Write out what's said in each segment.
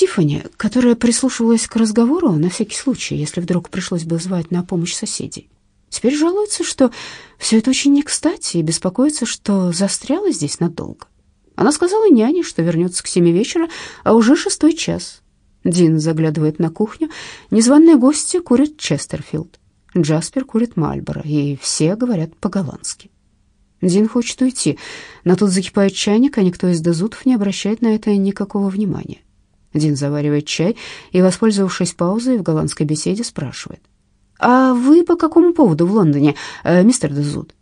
Тиффани, которая прислушивалась к разговору на всякий случай, если вдруг пришлось бы звать на помощь соседей. Теперь жалуется, что все это очень не кстати, и беспокоится, что застряла здесь надолго. Она сказала няне, что вернется к семи вечера, а уже шестой час. Дин заглядывает на кухню. Незваные гости курят Честерфилд. Джаспер курит Мальборо, и все говорят по-голландски. Дин хочет уйти, но тут закипает чайник, а никто из дезутов не обращает на это никакого внимания. Дин заваривает чай и, воспользовавшись паузой в голландской беседе, спрашивает. «А вы по какому поводу в Лондоне, э, мистер Дезут?»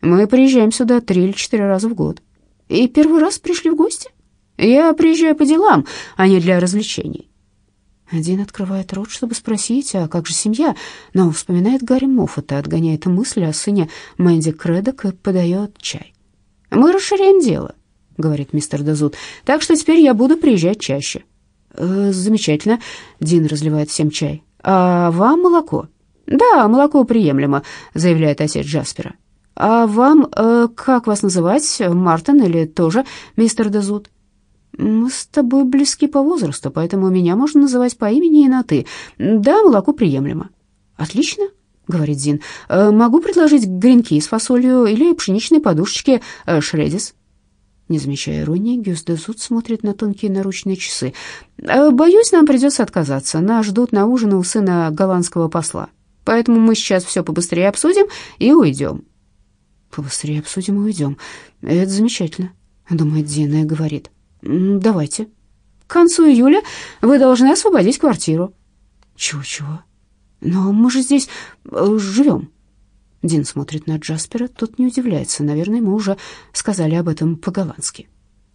«Мы приезжаем сюда три или четыре раза в год». «И первый раз пришли в гости?» «Я приезжаю по делам, а не для развлечений». Дин открывает рот, чтобы спросить, а как же семья, но вспоминает Гарри Моффата, отгоняет мысли о сыне Мэнди Кредок и подает чай. «Мы расширяем дело», — говорит мистер Дезут, «так что теперь я буду приезжать чаще». «Э, «Замечательно», — Дин разливает всем чай. «А вам молоко?» «Да, молоко приемлемо», — заявляет отец Джаспера. «А вам, э, как вас называть, Мартин или тоже мистер Дезут?» «Мы с тобой близки по возрасту, поэтому меня можно называть по имени и на «ты». Да, молоко приемлемо». «Отлично», — говорит Зин. «Э, «Могу предложить гренки с фасолью или пшеничные подушечки э, шредис». Не замечая иронии, Гюс де Зуд смотрит на тонкие наручные часы. «Э, «Боюсь, нам придется отказаться. Нас ждут на ужин у сына голландского посла. Поэтому мы сейчас все побыстрее обсудим и уйдем». «Побыстрее обсудим и уйдем. Это замечательно», — думает Дина и говорит. «Давайте. К концу июля вы должны освободить квартиру». «Чего-чего? Но мы же здесь э, живем». Дин смотрит на Джаспера, тот не удивляется. Наверное, ему уже сказали об этом по-голландски.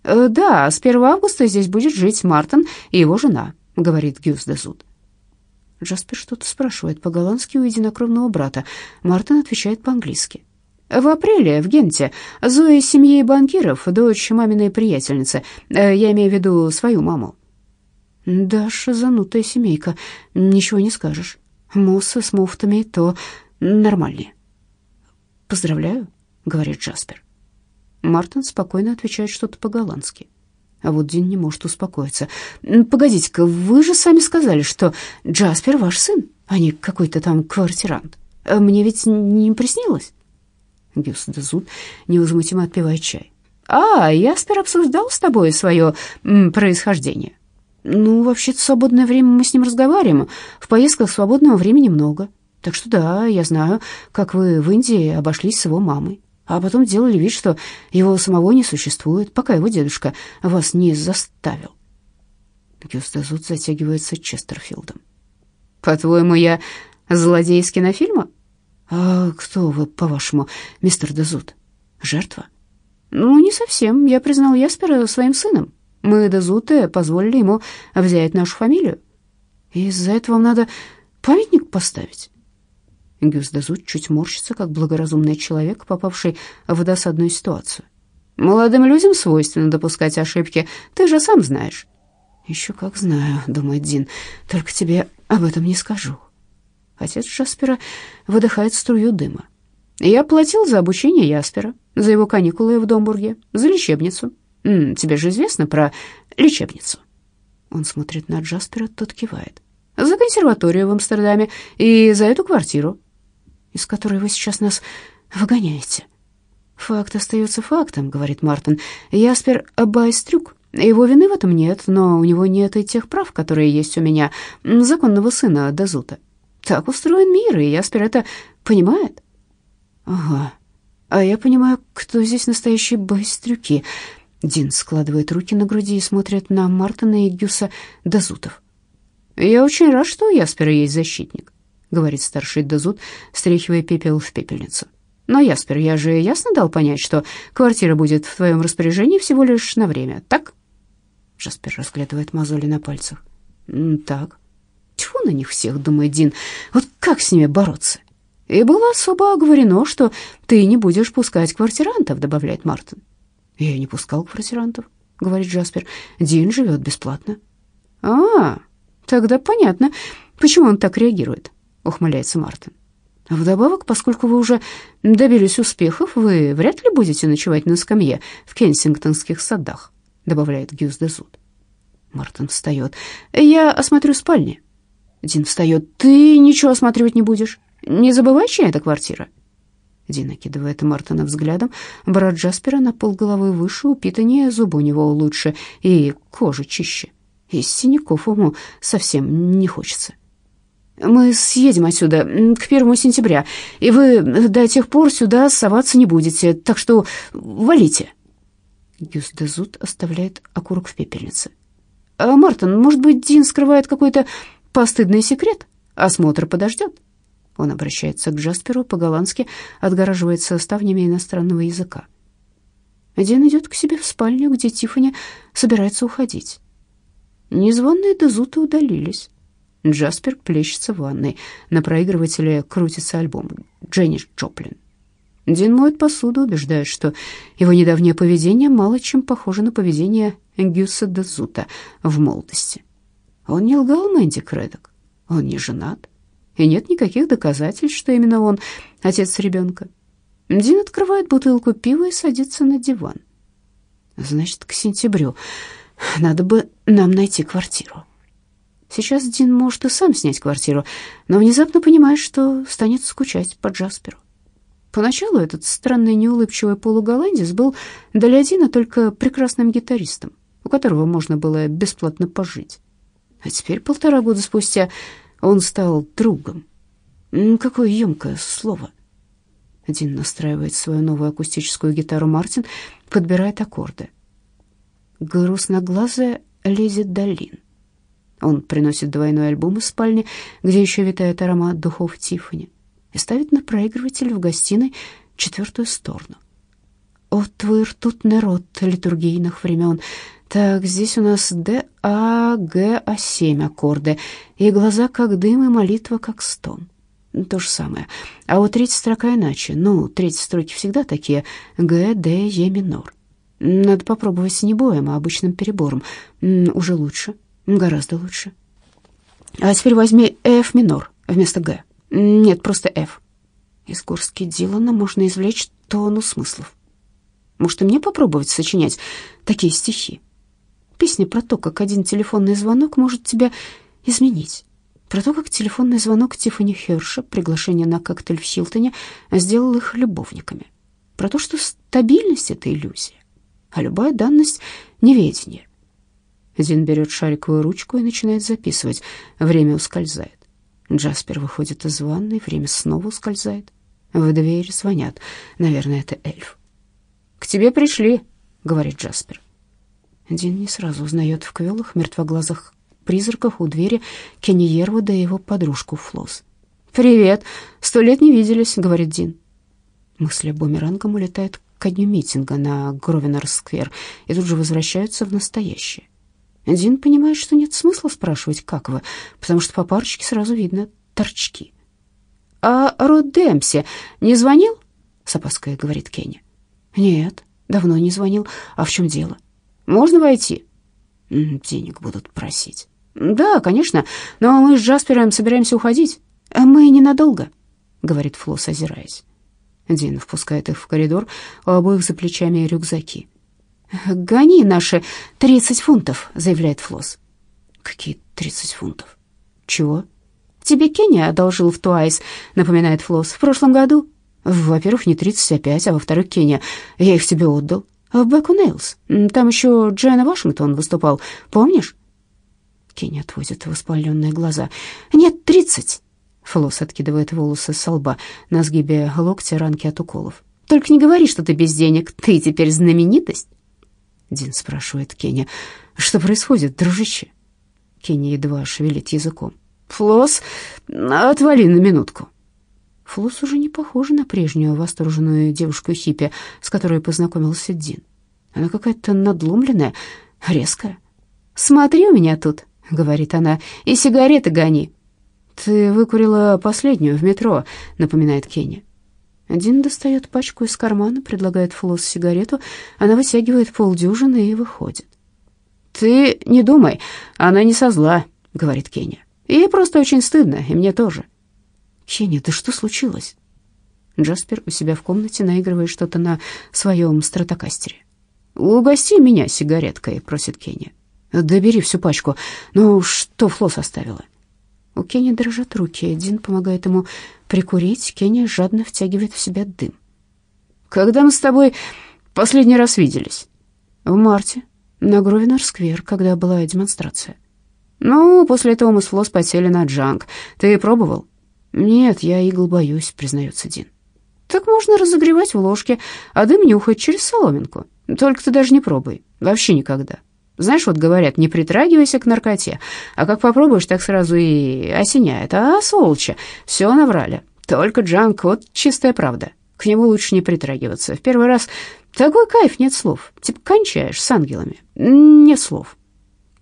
«Э, «Да, с 1 августа здесь будет жить Мартин и его жена», — говорит Гюс де Зуд. Джаспер что-то спрашивает по-голландски у единокровного брата. Мартин отвечает по-английски. В апреле в Генте Зоя из семьи банкиров, дочь маминой приятельницы. Э, я имею в виду свою маму. Даша занутая семейка, ничего не скажешь. Муссы с муфтами то нормальнее. Поздравляю, говорит Джаспер. Мартин спокойно отвечает что-то по-голландски. А вот Дин не может успокоиться. «Погодите-ка, вы же сами сказали, что Джаспер ваш сын, а не какой-то там квартирант. Мне ведь не приснилось?» Гюс де Зуд невозмутимо отпивает чай. «А, Яспер обсуждал с тобой свое м, происхождение?» «Ну, вообще-то, свободное время мы с ним разговариваем. В поездках свободного времени много. Так что да, я знаю, как вы в Индии обошлись с его мамой. А потом делали вид, что его самого не существует, пока его дедушка вас не заставил». Гюс де Зуд затягивается Честерфилдом. «По-твоему, я злодей из кинофильма?» «А кто вы, по-вашему, мистер Дезут? Жертва?» «Ну, не совсем. Я признал Яспера своим сыном. Мы, Дезуты, позволили ему взять нашу фамилию. Из-за этого вам надо памятник поставить?» Гюс Дезут чуть морщится, как благоразумный человек, попавший в досадную ситуацию. «Молодым людям свойственно допускать ошибки, ты же сам знаешь». «Еще как знаю», — думает Дин, — «только тебе об этом не скажу». Отец Джаспера выдыхает струю дыма. Я платил за обучение Яспера, за его каникулы в Домбурге, за лечебницу. М -м, тебе же известно про лечебницу. Он смотрит на Джаспера, тот кивает. За консерваторию в Амстердаме и за эту квартиру, из которой вы сейчас нас выгоняете. Факт остается фактом, говорит Мартин. Яспер байстрюк. Его вины в этом нет, но у него нет и тех прав, которые есть у меня, законного сына Дазута. Так устроен мир, и Яспер это понимает. Ага. А я понимаю, кто здесь настоящие байстрюки. Дин складывает руки на груди и смотрит на Мартина и Гюса Дазутов. «Я очень рад, что у Яспера есть защитник», — говорит старший Дазут, стряхивая пепел в пепельницу. «Но, Яспер, я же ясно дал понять, что квартира будет в твоем распоряжении всего лишь на время, так?» Джаспер разглядывает мозоли на пальцах. «Так». Тьфу на них всех, думает Дин, вот как с ними бороться? И было особо оговорено, что ты не будешь пускать квартирантов, добавляет Мартин. Я не пускал квартирантов, говорит Джаспер. Дин живет бесплатно. А, тогда понятно, почему он так реагирует, ухмыляется Мартин. Вдобавок, поскольку вы уже добились успехов, вы вряд ли будете ночевать на скамье в кенсингтонских садах, добавляет Гюс де Зуд. Мартин встает. «Я осмотрю спальни». Дин встает. «Ты ничего осматривать не будешь. Не забывай, чья это квартира?» Дин окидывает Мартина взглядом. Брат Джаспера на полголовы выше, упитаннее, зубы у него лучше и кожа чище. Из синяков ему совсем не хочется. «Мы съедем отсюда к первому сентября, и вы до тех пор сюда соваться не будете, так что валите». Гюс де Зуд оставляет окурок в пепельнице. А, «Мартин, может быть, Дин скрывает какой-то постыдный секрет? Осмотр подождет?» Он обращается к Джасперу по-голландски, отгораживается ставнями иностранного языка. Дин идет к себе в спальню, где Тиффани собирается уходить. Незваные Дезуты удалились. Джаспер плещется в ванной. На проигрывателе крутится альбом «Дженнис Джоплин». Дин моет посуду, убеждает, что его недавнее поведение мало чем похоже на поведение Гюса де Зута в молодости. Он не лгал Мэнди Кредок, он не женат, и нет никаких доказательств, что именно он отец ребенка. Дин открывает бутылку пива и садится на диван. Значит, к сентябрю надо бы нам найти квартиру. Сейчас Дин может и сам снять квартиру, но внезапно понимает, что станет скучать по Джасперу. Поначалу этот странный неулыбчивый полуголландец был для Дина только прекрасным гитаристом, у которого можно было бесплатно пожить. А теперь, полтора года спустя, он стал другом. Какое емкое слово. Дин настраивает свою новую акустическую гитару Мартин, подбирает аккорды. Грустноглазая леди Долин. Он приносит двойной альбом из спальни, где еще витает аромат духов Тиффани и ставит на проигрыватель в гостиной четвертую сторону. «О, твой ртутный рот литургийных времен!» Так, здесь у нас Д, А, Г, А, семь аккорды, и глаза как дым, и молитва как стон. То же самое. А вот третья строка иначе. Ну, третьи строки всегда такие. Г, Д, Е минор. Надо попробовать не боем, а обычным перебором. Уже лучше, гораздо лучше. А теперь возьми F минор вместо Г. Нет, просто F. Из горстки Дилана можно извлечь тонну смыслов. Может, и мне попробовать сочинять такие стихи? Песня про то, как один телефонный звонок может тебя изменить. Про то, как телефонный звонок Тиффани Херша, приглашение на коктейль в Хилтоне, сделал их любовниками. Про то, что стабильность — это иллюзия, а любая данность — неведение. Дин берет шариковую ручку и начинает записывать. Время ускользает. Джаспер выходит из ванной, время снова ускользает. В дверь звонят. Наверное, это эльф. «К тебе пришли», — говорит Джаспер. Дин не сразу узнает в квелых, мертвоглазых призраках у двери Кенни Ервуда и его подружку Флос. «Привет! Сто лет не виделись», — говорит Дин. Мысли бумерангом улетают ко дню митинга на Гровенор-сквер и тут же возвращаются в настоящее. Дин понимает, что нет смысла спрашивать, как вы, потому что по парочке сразу видно торчки. «А Род Демпси не звонил?» — с опаской говорит Кенни. «Нет, давно не звонил. А в чем дело?» Можно войти?» «Денег будут просить». «Да, конечно, но мы с Джаспером собираемся уходить. Мы ненадолго», — говорит Флосс, озираясь. Дин впускает их в коридор, у обоих за плечами рюкзаки. «Гони наши тридцать фунтов», — заявляет Флосс. «Какие тридцать фунтов? Чего?» «Тебе Кенни одолжил в Туайс», — напоминает Флосс, — «в прошлом году». «Во-первых, не тридцать, а пять, а во-вторых, Кенни, я их тебе отдал. В Bag O'Nails. Там еще Джено Вашингтон выступал, помнишь?» Кенни отводит воспаленные глаза. «Нет, тридцать!» Флосс откидывает волосы с лба на сгибе локтя ранки от уколов. «Только не говори, что ты без денег. Ты теперь знаменитость!» Дин спрашивает Кенни. «Что происходит, дружище?» Кенни едва шевелит языком. «Флосс, отвали на минутку!» Флос уже не похожа на прежнюю восторженную девушку-хиппи, с которой познакомился Дин. Она какая-то надломленная, резкая. «Смотри у меня тут», — говорит она, — «и сигареты гони». «Ты выкурила последнюю в метро», — напоминает Кенни. Дин достает пачку из кармана, предлагает Флос сигарету, она вытягивает полдюжины и выходит. «Ты не думай, она не со зла», — говорит Кенни. «Ей просто очень стыдно, и мне тоже». «Кенни, да что случилось?» Джаспер у себя в комнате наигрывает что-то на своем стратокастере. «Угости меня сигареткой», — просит Кенни. Да бери всю пачку. Ну, что Флос оставила?» У Кенни дрожат руки. Дин помогает ему прикурить. Кенни жадно втягивает в себя дым. «Когда мы с тобой последний раз виделись?» «В марте, на Гровенор-сквер, когда была демонстрация». «Ну, после этого мы с Флос потели на джанк. Ты пробовал?» «Нет, я игл боюсь», — признается Дин. «Так можно разогревать в ложке, а дым нюхать через соломинку. Только ты даже не пробуй. Вообще никогда. Знаешь, вот говорят, не притрагивайся к наркоте, а как попробуешь, так сразу и осеняет. А, сволочи, все наврали. Только джанк, вот чистая правда. К нему лучше не притрагиваться. В первый раз такой кайф, нет слов. Типа кончаешь с ангелами. Нет слов.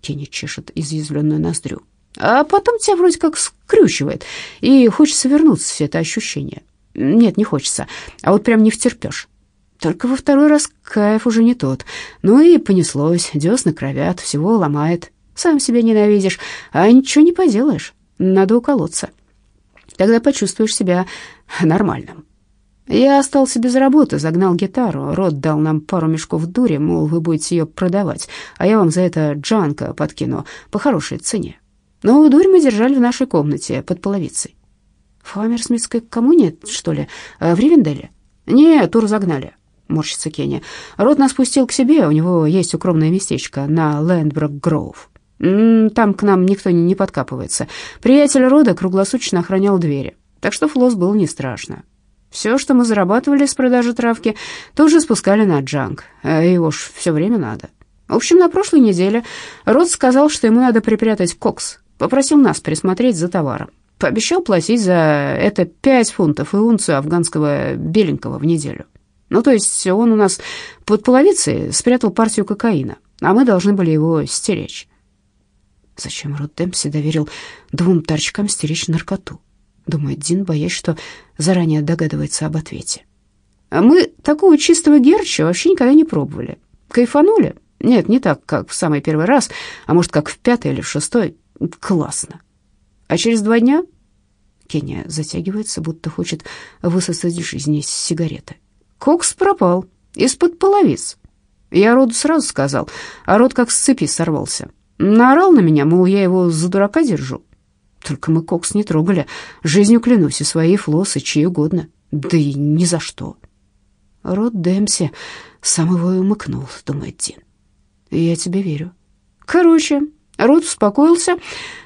Кенни чешет изъязвленную ноздрю. А потом тебя вроде как скрючивает, и хочется вернуться в это ощущение. Нет, не хочется, а вот прям не втерпешь. Только во второй раз кайф уже не тот. Ну и понеслось, десны кровят, всего ломает. Сам себя ненавидишь, а ничего не поделаешь. Надо уколоться. Тогда почувствуешь себя нормальным. Я остался без работы, загнал гитару. Рот дал нам пару мешков дури, мол, вы будете ее продавать, а я вам за это джанка подкину по хорошей цене. Но дурь мы держали в нашей комнате под половицей. В Хаммерсмитской коммуне, что ли, в Ривенделе? Нет, тур загнали морщится Кенни. Рот нас пустил к себе, у него есть укромное местечко на Лэндброк-Гроув. Там к нам никто не подкапывается. Приятель рода круглосуточно охранял двери, так что флос был не страшно. Все, что мы зарабатывали с продажи травки, тоже спускали на джанк. А его ж все время надо. В общем, на прошлой неделе Рот сказал, что ему надо припрятать кокс. Попросил нас присмотреть за товаром. Пообещал платить за это пять фунтов и унцию афганского беленького в неделю. Ну, то есть он у нас под половицей спрятал партию кокаина, а мы должны были его стеречь. Зачем Рот Демпси доверил двум торчкам стеречь наркоту? Думает Дин, боясь, что заранее догадывается об ответе. А мы такого чистого герча вообще никогда не пробовали. Кайфанули? Нет, не так, как в самый первый раз, а может, как в пятый или в шестой. Классно. А через два дня Кения затягивается, будто хочет высосать жизнь из сигареты. Кокс пропал из-под половиц. Я Роду сразу сказал, а Род как с цепи сорвался. Наорал на меня, мол, я его за дурака держу. Только мы Кокс не трогали. Жизнью клянусь, и свои флосы, чьи угодно. Да и ни за что. Род Демси сам его и умыкнул, думает Дин. Я тебе верю. Короче, Рот успокоился,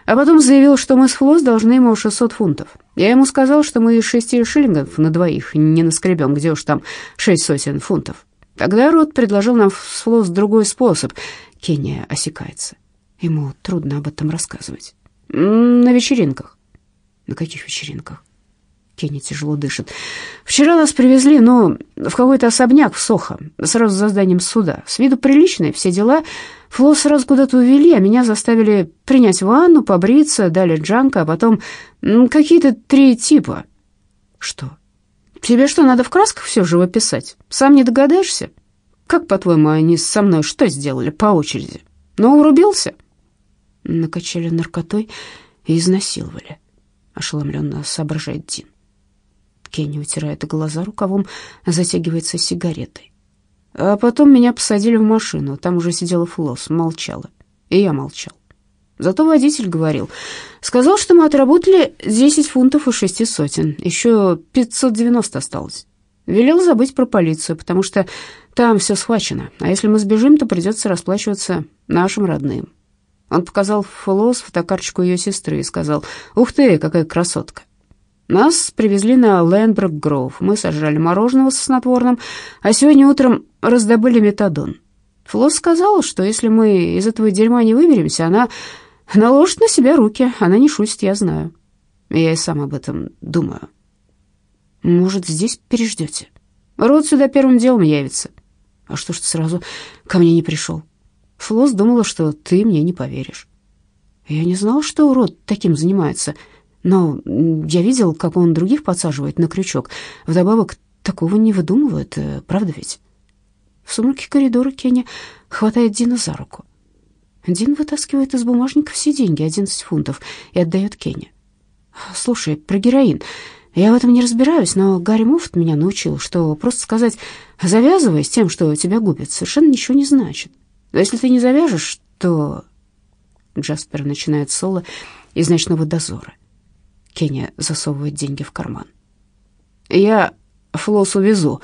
а потом заявил, что мы с Флос должны ему 600 фунтов. Я ему сказал, что мы шести шиллингов на двоих не наскребем, где уж там шесть сотен фунтов. Тогда Рот предложил нам с Флос другой способ. Кения осекается. Ему трудно об этом рассказывать. На вечеринках. На каких вечеринках? Кенни тяжело дышит. «Вчера нас привезли, ну, в какой-то особняк в Сохо, сразу за зданием суда. С виду приличный, все дела. Фло сразу куда-то увели, а меня заставили принять ванну, побриться, дали джанка, а потом какие-то три типа». «Что? Тебе что, надо в красках все же выписать? Сам не догадаешься? Как, по-твоему, они со мной что сделали по очереди? Ну, урубился?» Накачали наркотой и изнасиловали, ошеломленно соображает Дин. Кенни утирает глаза рукавом, затягивается сигаретой. А потом меня посадили в машину, там уже сидела Флос, молчала, и я молчал. Зато водитель говорил, сказал, что мы отработали 10 фунтов и шести сотен, еще 590 осталось. Велел забыть про полицию, потому что там все схвачено, а если мы сбежим, то придется расплачиваться нашим родным. Он показал Флос фотокарточку ее сестры и сказал, «Ух ты, какая красотка!» Нас привезли на Лэндброк Гроув. Мы сожрали мороженого со снотворным, а сегодня утром раздобыли метадон. Флос сказала, что если мы из этого дерьма не выберемся, она наложит на себя руки. Она не шутит, я знаю. Я и сам об этом думаю. Может, здесь переждете? Род сюда первым делом явится. А что ж ты сразу ко мне не пришел? Флос думала, что ты мне не поверишь. Я не знал, что Род таким занимается. Но я видел, как он других подсаживает на крючок. Вдобавок, такого не выдумывает, э, правда ведь? В сумраке коридора Кенни хватает Дина за руку. Дин вытаскивает из бумажника все деньги, 11 фунтов, и отдает Кенни. «Слушай, про героин. Я в этом не разбираюсь, но Гарри Моффат меня научил, что просто сказать «завязывай с тем, что тебя губит», совершенно ничего не значит. Но если ты не завяжешь, то Джаспер начинает соло из ночного дозора. Кенни засовывает деньги в карман. «Я Флос увезу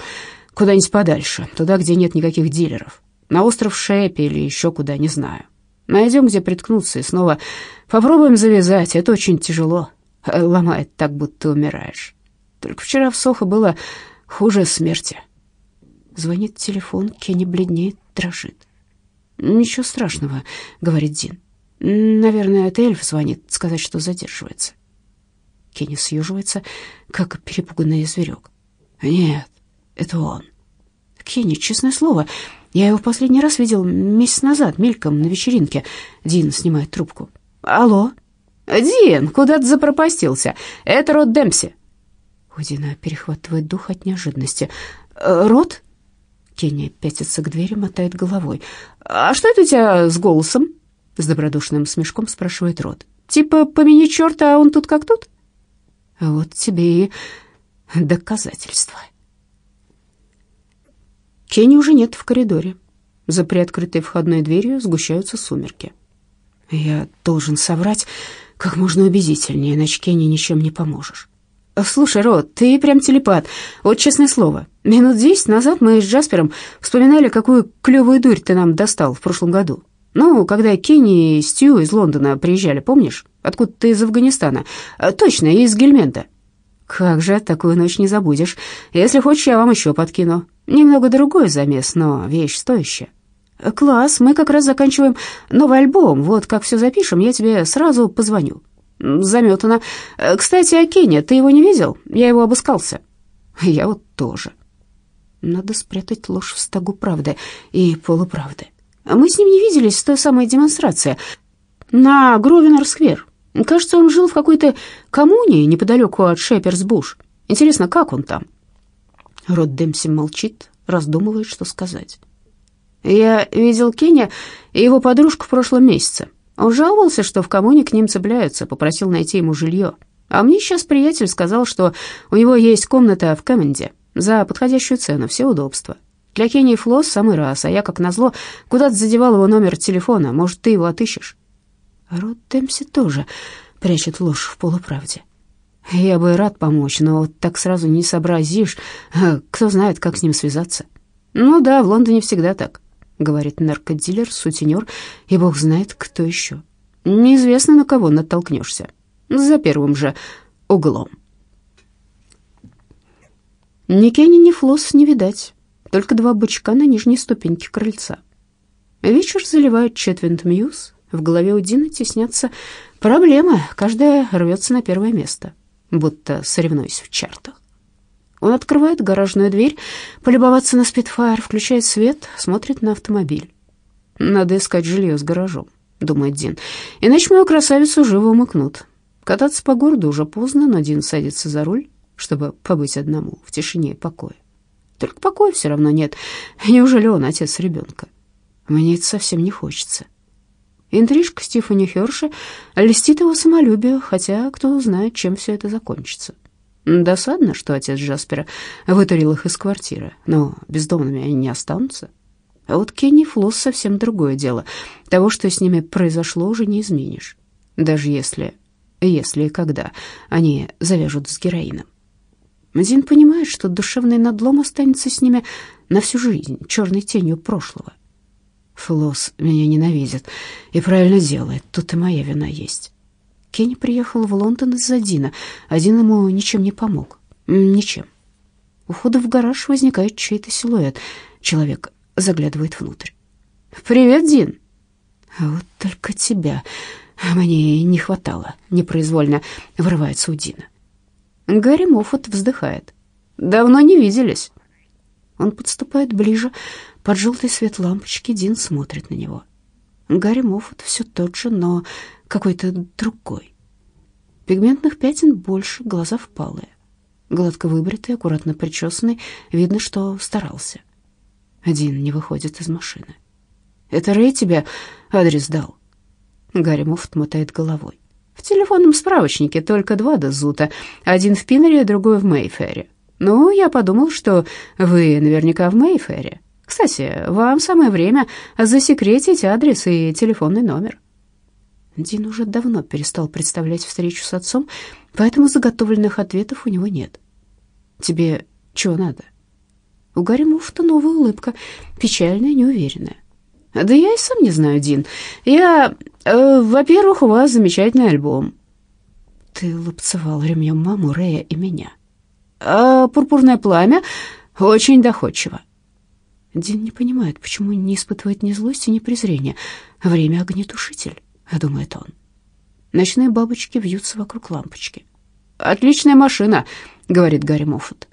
куда-нибудь подальше, туда, где нет никаких дилеров. На остров Шепи или еще куда, не знаю. Найдем, где приткнуться, и снова попробуем завязать. Это очень тяжело. Ломает так, будто умираешь. Только вчера в Сохо было хуже смерти». Звонит телефон, Кенни бледнеет, дрожит. «Ничего страшного», — говорит Дин. «Наверное, это эльф звонит, сказать, что задерживается». Кенни съеживается, как перепуганный зверек. «Нет, это он». «Кенни, честное слово, я его в последний раз видел месяц назад, мельком, на вечеринке». Дин снимает трубку. «Алло?» «Дин, куда ты запропастился? Это Рот Демпси». У Дина перехватывает дух от неожиданности. «Э, «Рот?» Кенни пятится к двери, мотает головой. «А что это у тебя с голосом?» С добродушным смешком спрашивает Рот. «Типа, помяни черта, а он тут как тут?» «Вот тебе и доказательства». Кенни уже нет в коридоре. За приоткрытой входной дверью сгущаются сумерки. Я должен соврать как можно убедительнее, иначе Кенни ничем не поможешь. «Слушай, Рот, ты прям телепат. Вот честное слово. Минут десять назад мы с Джаспером вспоминали, какую клевую дурь ты нам достал в прошлом году. Ну, когда Кенни и Стю из Лондона приезжали, помнишь? Откуда ты из Афганистана? А, точно, из Гельменда. Как же, такую ночь не забудешь. Если хочешь, я вам еще подкину. Немного другой замес, но вещь стоящая. Класс, мы как раз заканчиваем новый альбом. Вот как все запишем, я тебе сразу позвоню. Заметано. Э, кстати, о Кене, ты его не видел? Я его обыскался. Я вот тоже. Надо спрятать ложь в стогу правды и полуправды. Мы с ним не виделись с той самой демонстрации на Гровенор-сквер. Кажется, он жил в какой-то коммуне неподалеку от Шеперс-Буш. Интересно, как он там? Рот Демпси молчит, раздумывает, что сказать. Я видел Кеня и его подружку в прошлом месяце. Он жаловался, что в коммуне к ним цепляются, попросил найти ему жилье. А мне сейчас приятель сказал, что у него есть комната в Кэммонде за подходящую цену, все удобства. Для Кенни Флосс самый раз, а я, как назло, куда-то задевал его номер телефона. Может, ты его отыщешь?» Рот Демпси тоже прячет ложь в полуправде. Я бы рад помочь, но вот так сразу не сообразишь. Кто знает, как с ним связаться. Ну да, в Лондоне всегда так говорит наркодилер, сутенер, и бог знает, кто еще. Неизвестно, на кого натолкнешься. За первым же углом. Ни Кенни, ни Флосс не видать, только два бычка на нижней ступеньке крыльца. Вечер заливает четверть Мьюз, в голове у Дины теснятся проблемы, каждая рвется на первое место, будто соревнуясь в чартах. Он открывает гаражную дверь, полюбоваться на спидфайр, включает свет, смотрит на автомобиль. «Надо искать жилье с гаражом», — думает Дин, «иначе мою красавицу живо умыкнут». Кататься по городу уже поздно, но Дин садится за руль, чтобы побыть одному, в тишине и покое. Только покоя все равно нет. Неужели он отец ребенка? Мне это совсем не хочется. Интрижка Стифани Херши льстит его самолюбию, хотя кто знает, чем все это закончится. Досадно, что отец Джаспера вытурил их из квартиры, но бездомными они не останутся. А вот Кенни Флосс совсем другое дело. Того, что с ними произошло, уже не изменишь. Даже если, если и когда они завяжут с героином. Дин понимает, что душевный надлом останется с ними на всю жизнь, черной тенью прошлого. Флосс меня ненавидит и правильно делает, тут и моя вина есть. Кенни приехал в Лондон из-за Дина. Один ему ничем не помог. Ничем. У входа в гараж возникает чей-то силуэт. Человек заглядывает внутрь. «Привет, Дин!» «А вот только тебя мне не хватало», — непроизвольно вырывается у Дина. Гарри Моффат вздыхает. «Давно не виделись». Он подступает ближе. Под желтый свет лампочки Дин смотрит на него. Гарри Моффат все тот же, но какой-то другой. Пигментных пятен больше, глаза впалые. Гладко выбритый, аккуратно причесанный, видно, что старался. Один не выходит из машины. «Это Рэй тебе адрес дал?» Гарри Муфт мотает головой. «В телефонном справочнике только два дозута. Один в Пинере, другой в Мейфере. Ну, я подумал, что вы наверняка в Мейфере. Кстати, вам самое время засекретить адрес и телефонный номер». Дин уже давно перестал представлять встречу с отцом, поэтому заготовленных ответов у него нет. «Тебе чего надо?» У Гарри Муфта новая улыбка, печальная, неуверенная. «Да я и сам не знаю, Дин. Я... Э, во-первых, у вас замечательный альбом». «Ты лупцевал ремнем маму, Рея и меня». «А пурпурное пламя очень доходчиво». Дин не понимает, почему не испытывает ни злости, ни презрения. Время — огнетушитель, думает он. Ночные бабочки вьются вокруг лампочки. «Отличная машина», — говорит Гарри Моффат.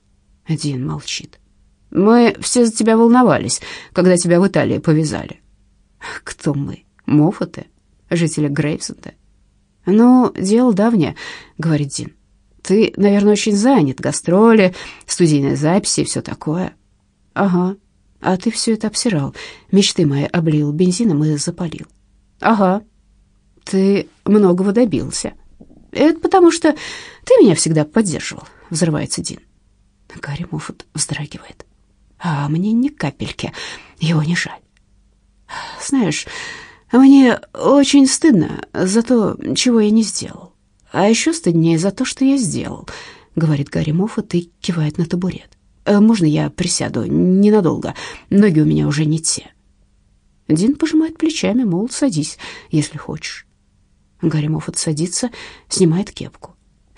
Дин молчит. «Мы все за тебя волновались, когда тебя в Италии повязали». «Кто мы? Моффаты? Жители Грейвсенда?» «Ну, дело давнее», — говорит Дин. «Ты, наверное, очень занят. Гастроли, студийные записи и все такое». «Ага. А ты все это обсирал. Мечты мои облил бензином и запалил». «Ага. Ты многого добился». «Это потому что ты меня всегда поддерживал», — взрывается Дин. Гарри Моффат вздрагивает. «А мне ни капельки его не жаль. Знаешь, мне очень стыдно за то, чего я не сделал. А еще стыднее за то, что я сделал», — говорит Гарри Моффат и кивает на табурет. «Э, «Можно я присяду? Ненадолго. Ноги у меня уже не те». Дин пожимает плечами, мол, садись, если хочешь. Гарри Моффат садится, снимает кепку.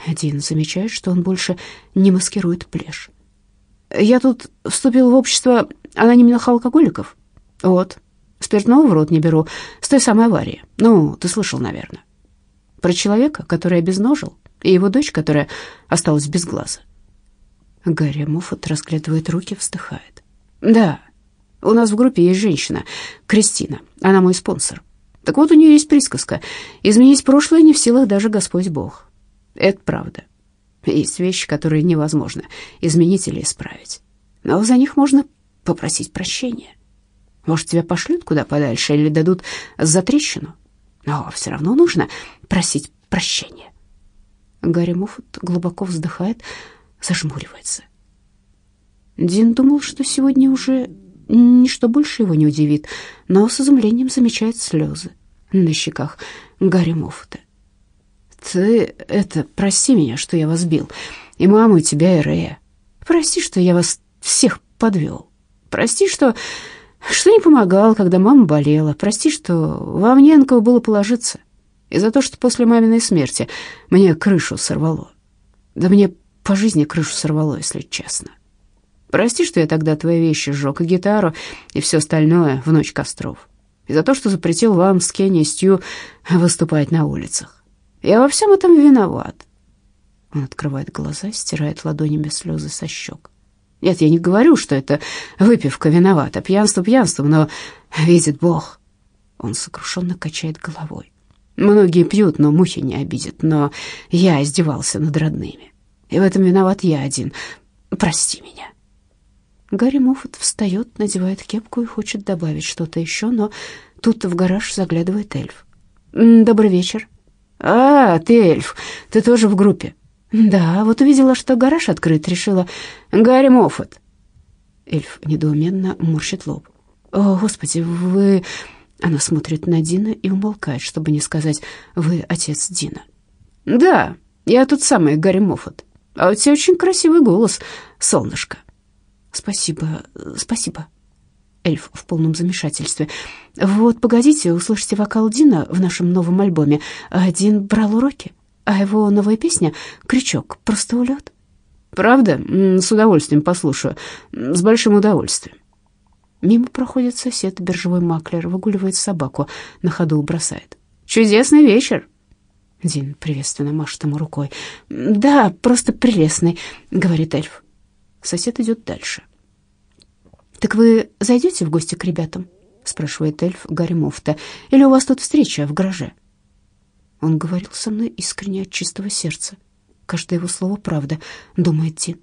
Дин замечает, что он больше не маскирует плешь. «Я тут вступил в общество анонимных алкоголиков. Вот, спиртного в рот не беру, с той самой аварии. Ну, ты слышал, наверное. Про человека, который обезножил, и его дочь, которая осталась без глаза». Гарри Моффат разглядывает руки, вздыхает. «Да, у нас в группе есть женщина, Кристина, она мой спонсор. Так вот, у нее есть присказка. Изменить прошлое не в силах даже Господь Бог. Это правда. Есть вещи, которые невозможно изменить или исправить. Но за них можно попросить прощения. Может, тебя пошлют куда подальше или дадут за трещину. Но все равно нужно просить прощения. Гарри Муффет глубоко вздыхает, зажмуривается. Дин думал, что сегодня уже Ничто больше его не удивит, но с изумлением замечает слезы на щеках Гарри Моффата. «Ты это, прости меня, что я вас бил, и маму, и тебя, и Рея. Прости, что я вас всех подвел. Прости, что, что не помогал, когда мама болела. Прости, что вам не на кого было положиться. И за то, что после маминой смерти мне крышу сорвало. Да мне по жизни крышу сорвало, если честно. Прости, что я тогда твои вещи сжег, и гитару, и все остальное в ночь костров. И за то, что запретил вам с Кенни Стью выступать на улицах. Я во всем этом виноват. Он открывает глаза, стирает ладонями слезы со щек. Нет, я не говорю, что это выпивка виновата, пьянство пьянством, но видит Бог. Он сокрушенно качает головой. Многие пьют, но мухи не обидят, но я издевался над родными. И в этом виноват я один. Прости меня. Гарри Моффат встает, надевает кепку и хочет добавить что-то еще, но тут в гараж заглядывает эльф. «Добрый вечер». «А, ты эльф, ты тоже в группе?» «Да, вот увидела, что гараж открыт, решила. Гарри Моффат». Эльф недоуменно морщит лоб. «О, Господи, вы...» Она смотрит на Дина и умолкает, чтобы не сказать «Вы отец Дина». «Да, я тот самый Гарри Моффат. А у тебя очень красивый голос, солнышко». «Спасибо, спасибо». Эльф в полном замешательстве. «Вот, погодите, услышите вокал Дина в нашем новом альбоме. Дин брал уроки, а его новая песня «Крючок» просто улет». «Правда? С удовольствием послушаю. С большим удовольствием». Мимо проходит сосед, биржевой маклер, выгуливает собаку, на ходу бросает. «Чудесный вечер!» Дин приветственно машет ему рукой. «Да, просто прелестный», — говорит эльф. Сосед идет дальше. «Так вы зайдете в гости к ребятам?» — спрашивает эльф Гарри Мофта. «Или у вас тут встреча в гараже?» Он говорил со мной искренне от чистого сердца. Каждое его слово правда, думает Дин.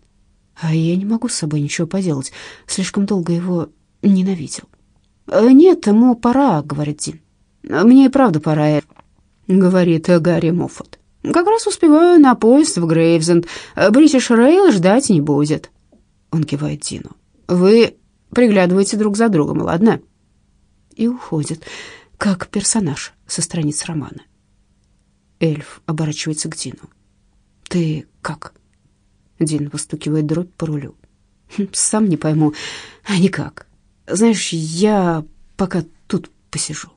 А я не могу с собой ничего поделать. Слишком долго его ненавидел. «Э, «Нет, ему пора», — говорит Дин. «Мне и правда пора», — говорит Гарри Моффат. «Как раз успеваю на поезд в Грейвзенд. Бритиш Рейл ждать не будет». Он кивает Дину. «Вы приглядывайте друг за другом, ладно?» И уходит, как персонаж со страниц романа. Эльф оборачивается к Дину. «Ты как?» Дин выстукивает дробь по рулю. «Хм, «Сам не пойму. А никак. Знаешь, я пока тут посижу».